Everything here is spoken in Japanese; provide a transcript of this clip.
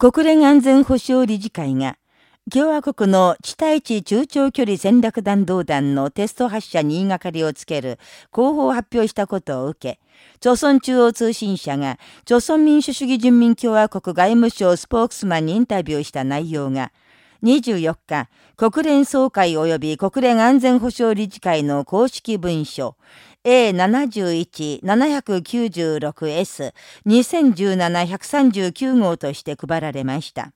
国連安全保障理事会が、共和国の地対地中長距離戦略弾道弾のテスト発射に言いがかりをつける広報を発表したことを受け、朝鮮中央通信社が、朝鮮民主主義人民共和国外務省スポークスマンにインタビューした内容が、24日、国連総会及び国連安全保障理事会の公式文書 A71-796S2017-139 号として配られました。